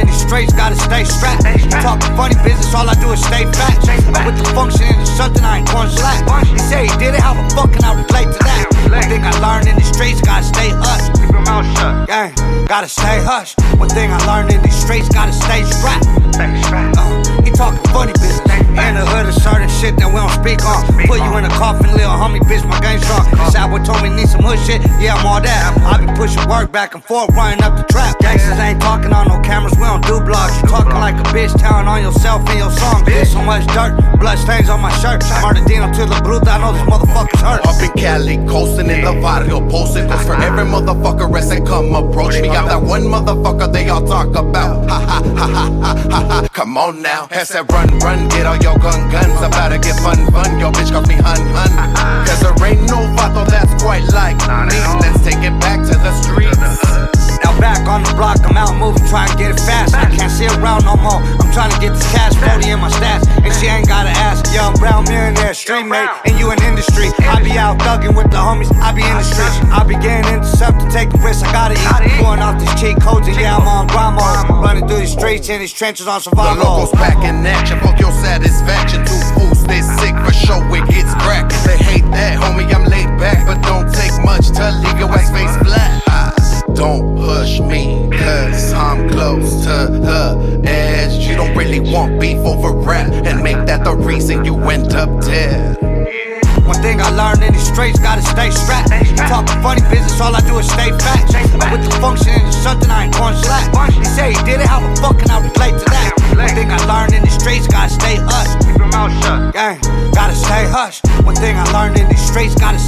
in these streets, gotta stay strapped. Talking funny business, all I do is stay fat. But with the function into something, I ain't going slack. He say he did it, how the fuck can I relate to that? One thing I learned in the streets, gotta stay hush. Keep your mouth shut. Gang, gotta stay hush. One thing I learned in these streets, gotta stay strapped. Uh, he talking funny business. In the hood of certain shit that we don't speak on. Put you in a coffin, little homie, bitch, my game strong. Sour told me need some hood shit, yeah, I'm all that. I pushing work back and forth, running up the trap. Gangsters ain't talking on no cameras, we don't do blogs. You talking like a bitch, telling on yourself in your song. Bitch, so much dirt, blood stains on my shirt. Martadino to the bruta, I know this motherfuckers hurt. Up in Cali, coasting in the barrio, posting goes for every motherfucker rest and come approach me. Got that one motherfucker they all talk about. Ha ha ha ha ha ha. Come on now, has that run run, get all your gun guns. About to get fun fun, your bitch calls me hun hun. Cause there ain't no moving, trying to get it fast. I can't sit around no more. I'm trying to get this cash, 40 in my stats. And she ain't gotta ask. Young brown millionaire, street mate, and you in industry. I be out thugging with the homies, I be in the streets. I be getting into something, taking risks, I gotta eat. Going off these cheat codes, and yeah, I'm on grind mode. Running through these streets in these trenches on survival. The locals back in action, fuck your satisfaction. Two fools, they sick for sure, close to edge. You don't really want beef over rap, and make that the reason you end up dead. One thing I learned in these streets, gotta stay strapped. You talking funny business, all I do is stay fat. But with the function into something, I ain't going slack. He say he did it, how the fuck can I relate to that? One thing I learned in these streets, gotta stay hush. Keep your mouth shut. Gang, gotta stay hush. One thing I learned in these streets, gotta stay strapped.